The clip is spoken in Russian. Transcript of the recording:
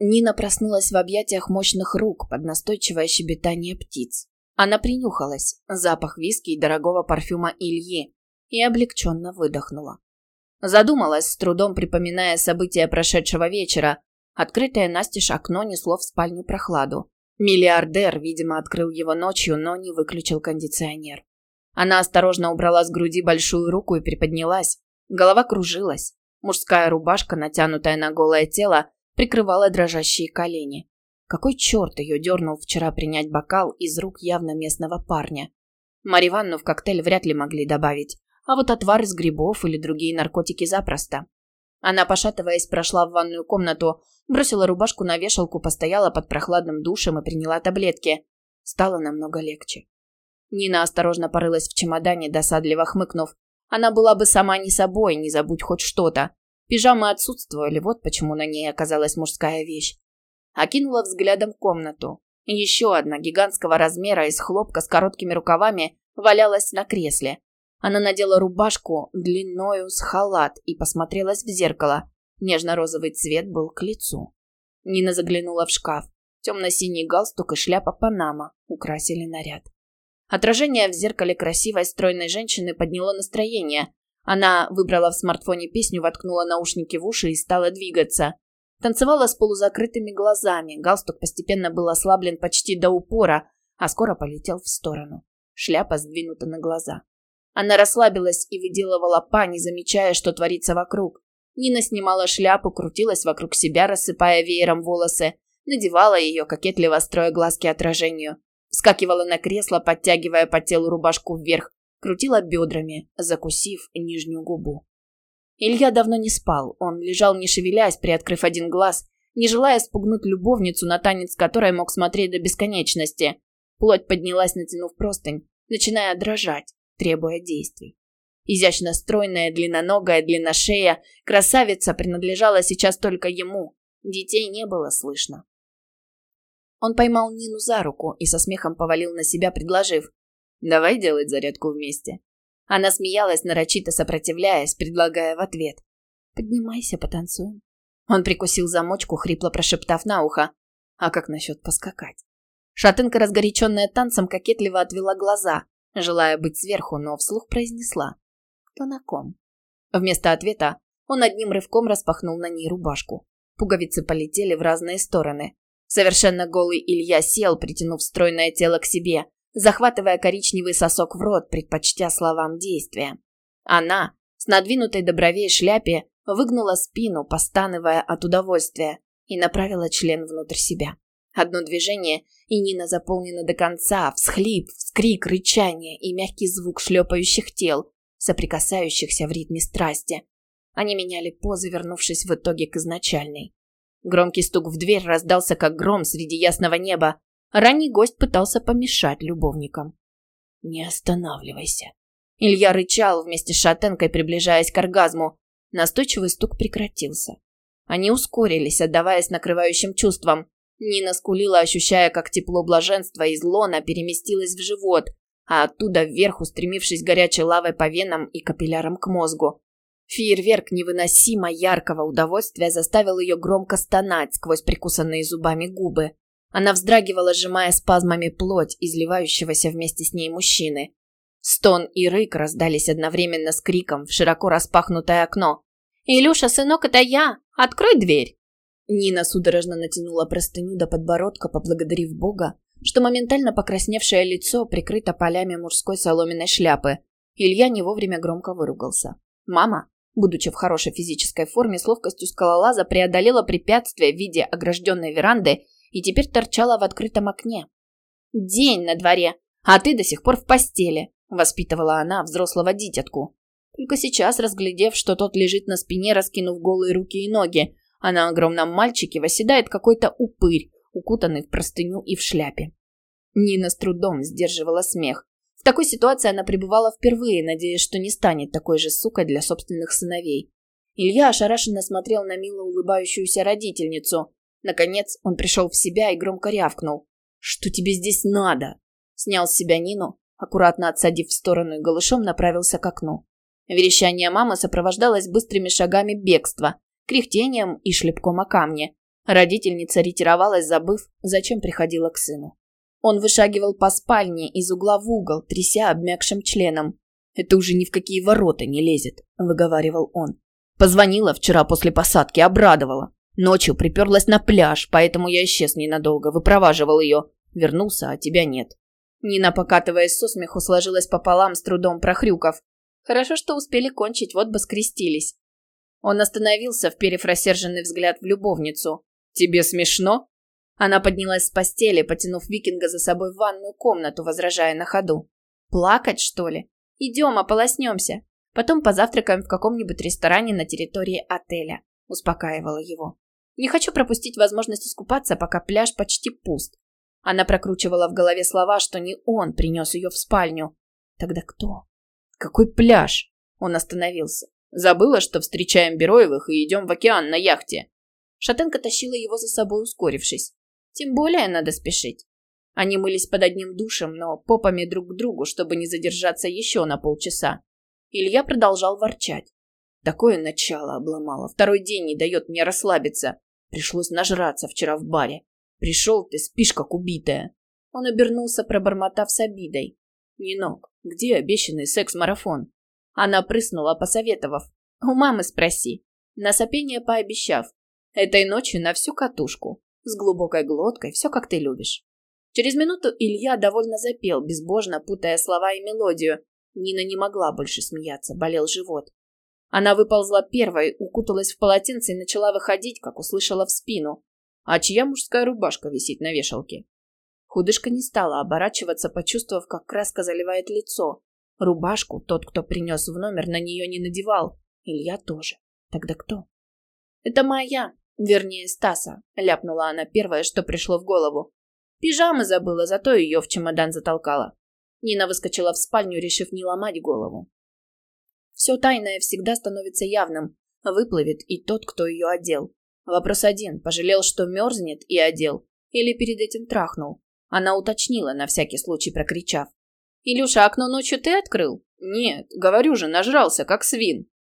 Нина проснулась в объятиях мощных рук под настойчивое щебетание птиц. Она принюхалась, запах виски и дорогого парфюма Ильи, и облегченно выдохнула. Задумалась, с трудом припоминая события прошедшего вечера. Открытое настежь окно несло в спальню прохладу. Миллиардер, видимо, открыл его ночью, но не выключил кондиционер. Она осторожно убрала с груди большую руку и приподнялась. Голова кружилась. Мужская рубашка, натянутая на голое тело, прикрывала дрожащие колени. Какой черт ее дернул вчера принять бокал из рук явно местного парня? Марья Ивановну в коктейль вряд ли могли добавить, а вот отвар из грибов или другие наркотики запросто. Она, пошатываясь, прошла в ванную комнату, бросила рубашку на вешалку, постояла под прохладным душем и приняла таблетки. Стало намного легче. Нина осторожно порылась в чемодане, досадливо хмыкнув. Она была бы сама не собой, не забудь хоть что-то. Пижамы отсутствовали, вот почему на ней оказалась мужская вещь. Окинула взглядом комнату. Еще одна гигантского размера из хлопка с короткими рукавами валялась на кресле. Она надела рубашку длинною с халат и посмотрелась в зеркало. Нежно-розовый цвет был к лицу. Нина заглянула в шкаф. Темно-синий галстук и шляпа Панама украсили наряд. Отражение в зеркале красивой стройной женщины подняло настроение. Она выбрала в смартфоне песню, воткнула наушники в уши и стала двигаться. Танцевала с полузакрытыми глазами. Галстук постепенно был ослаблен почти до упора, а скоро полетел в сторону. Шляпа сдвинута на глаза. Она расслабилась и выделывала па, не замечая, что творится вокруг. Нина снимала шляпу, крутилась вокруг себя, рассыпая веером волосы, надевала ее, кокетливо строя глазки отражению. Вскакивала на кресло, подтягивая по телу рубашку вверх, крутила бедрами, закусив нижнюю губу. Илья давно не спал, он лежал не шевелясь, приоткрыв один глаз, не желая спугнуть любовницу, на танец которой мог смотреть до бесконечности. Плоть поднялась, натянув простынь, начиная дрожать требуя действий. Изящно стройная, длинноногая, длинношея, красавица принадлежала сейчас только ему. Детей не было слышно. Он поймал Нину за руку и со смехом повалил на себя, предложив «Давай делать зарядку вместе». Она смеялась, нарочито сопротивляясь, предлагая в ответ «Поднимайся, потанцуем». Он прикусил замочку, хрипло прошептав на ухо «А как насчет поскакать?» Шатынка, разгоряченная танцем, кокетливо отвела глаза, желая быть сверху, но вслух произнесла «Кто на ком?». Вместо ответа он одним рывком распахнул на ней рубашку. Пуговицы полетели в разные стороны. Совершенно голый Илья сел, притянув стройное тело к себе, захватывая коричневый сосок в рот, предпочтя словам действия. Она, с надвинутой до бровей шляпе, выгнула спину, постанывая от удовольствия, и направила член внутрь себя. Одно движение, и Нина заполнена до конца, всхлип, вскрик, рычание и мягкий звук шлепающих тел, соприкасающихся в ритме страсти. Они меняли позы, вернувшись в итоге к изначальной. Громкий стук в дверь раздался, как гром среди ясного неба. Ранний гость пытался помешать любовникам. «Не останавливайся!» Илья рычал вместе с шатенкой, приближаясь к оргазму. Настойчивый стук прекратился. Они ускорились, отдаваясь накрывающим чувствам. Нина скулила, ощущая, как тепло блаженства из лона переместилось в живот, а оттуда вверх, устремившись горячей лавой по венам и капиллярам к мозгу. Фейерверк невыносимо яркого удовольствия заставил ее громко стонать сквозь прикусанные зубами губы. Она вздрагивала, сжимая спазмами плоть изливающегося вместе с ней мужчины. Стон и рык раздались одновременно с криком в широко распахнутое окно. «Илюша, сынок, это я! Открой дверь!» Нина судорожно натянула простыню до подбородка, поблагодарив Бога, что моментально покрасневшее лицо прикрыто полями мужской соломенной шляпы. Илья не вовремя громко выругался. Мама, будучи в хорошей физической форме, с ловкостью скалолаза преодолела препятствие в виде огражденной веранды и теперь торчала в открытом окне. «День на дворе, а ты до сих пор в постели», – воспитывала она взрослого дитятку. Только сейчас, разглядев, что тот лежит на спине, раскинув голые руки и ноги, а на огромном мальчике восседает какой-то упырь, укутанный в простыню и в шляпе. Нина с трудом сдерживала смех. В такой ситуации она пребывала впервые, надеясь, что не станет такой же сукой для собственных сыновей. Илья ошарашенно смотрел на мило улыбающуюся родительницу. Наконец он пришел в себя и громко рявкнул. «Что тебе здесь надо?» Снял с себя Нину, аккуратно отсадив в сторону и голышом направился к окну. Верещание мамы сопровождалось быстрыми шагами бегства, кряхтением и шлепком о камне. Родительница ретировалась, забыв, зачем приходила к сыну. Он вышагивал по спальне из угла в угол, тряся обмякшим членом. «Это уже ни в какие ворота не лезет», — выговаривал он. «Позвонила вчера после посадки, обрадовала. Ночью приперлась на пляж, поэтому я исчез ненадолго, выпроваживал ее. Вернулся, а тебя нет». Нина, покатываясь со смеху, сложилась пополам, с трудом прохрюков. Хорошо, что успели кончить, вот бы скрестились. Он остановился, вперев рассерженный взгляд в любовницу. «Тебе смешно?» Она поднялась с постели, потянув викинга за собой в ванную комнату, возражая на ходу. «Плакать, что ли? Идем, ополоснемся. Потом позавтракаем в каком-нибудь ресторане на территории отеля», – успокаивала его. «Не хочу пропустить возможность искупаться, пока пляж почти пуст». Она прокручивала в голове слова, что не он принес ее в спальню. Тогда кто? «Какой пляж?» Он остановился. «Забыла, что встречаем Бероевых и идем в океан на яхте. Шатенка тащила его за собой, ускорившись. Тем более надо спешить. Они мылись под одним душем, но попами друг к другу, чтобы не задержаться еще на полчаса. Илья продолжал ворчать. Такое начало обломало. Второй день не дает мне расслабиться. Пришлось нажраться вчера в баре. Пришел ты, спишь как убитая. Он обернулся, пробормотав с обидой. Нинок, где обещанный секс-марафон? Она прыснула, посоветовав. У мамы спроси. На сопение пообещав. Этой ночью на всю катушку. С глубокой глоткой, все как ты любишь. Через минуту Илья довольно запел, безбожно путая слова и мелодию. Нина не могла больше смеяться, болел живот. Она выползла первой, укуталась в полотенце и начала выходить, как услышала в спину. А чья мужская рубашка висит на вешалке? Худышка не стала оборачиваться, почувствовав, как краска заливает лицо. Рубашку тот, кто принес в номер, на нее не надевал. Илья тоже. Тогда кто? «Это моя», Вернее, Стаса, ляпнула она первое, что пришло в голову. Пижамы забыла, зато ее в чемодан затолкала. Нина выскочила в спальню, решив не ломать голову. Все тайное всегда становится явным. Выплывет и тот, кто ее одел. Вопрос один. Пожалел, что мерзнет и одел? Или перед этим трахнул? Она уточнила, на всякий случай прокричав. «Илюша, окно ночью ты открыл?» «Нет, говорю же, нажрался, как свин».